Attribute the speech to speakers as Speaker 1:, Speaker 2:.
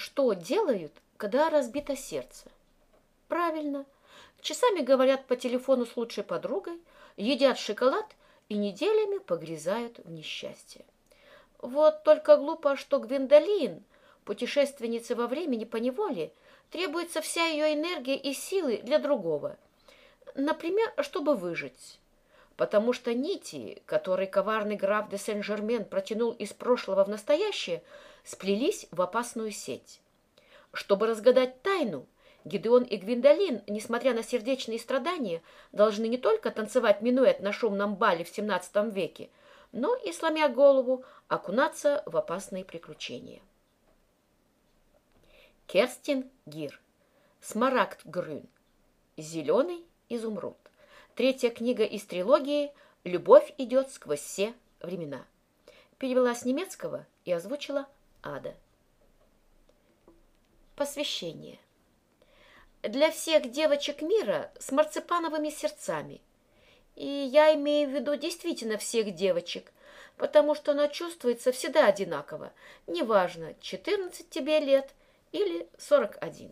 Speaker 1: Что делают, когда разбито сердце? Правильно. Часами говорят по телефону с лучшей подругой, едят шоколад и неделями погрязают в несчастье. Вот только глупо, что Гвиндолин, путешественница во времени по неволе, требуется вся ее энергия и силы для другого. Например, чтобы выжить. Потому что нити, которые коварный граф де Сен-Жермен протянул из прошлого в настоящее, сплелись в опасную сеть. Чтобы разгадать тайну, Гидеон и Гвиндолин, несмотря на сердечные страдания, должны не только танцевать минуэт на шумном бале в XVII веке, но и, сломя голову, окунаться в опасные приключения. Керстин Гир. Смарагд Грюн. Зеленый изумруд. Третья книга из трилогии «Любовь идет сквозь все времена». Перевела с немецкого и озвучила Ада. Посвящение. Для всех девочек мира с марципановыми сердцами. И я имею в виду действительно всех девочек, потому что она чувствуется всегда одинаково, неважно, 14 тебе лет или 41.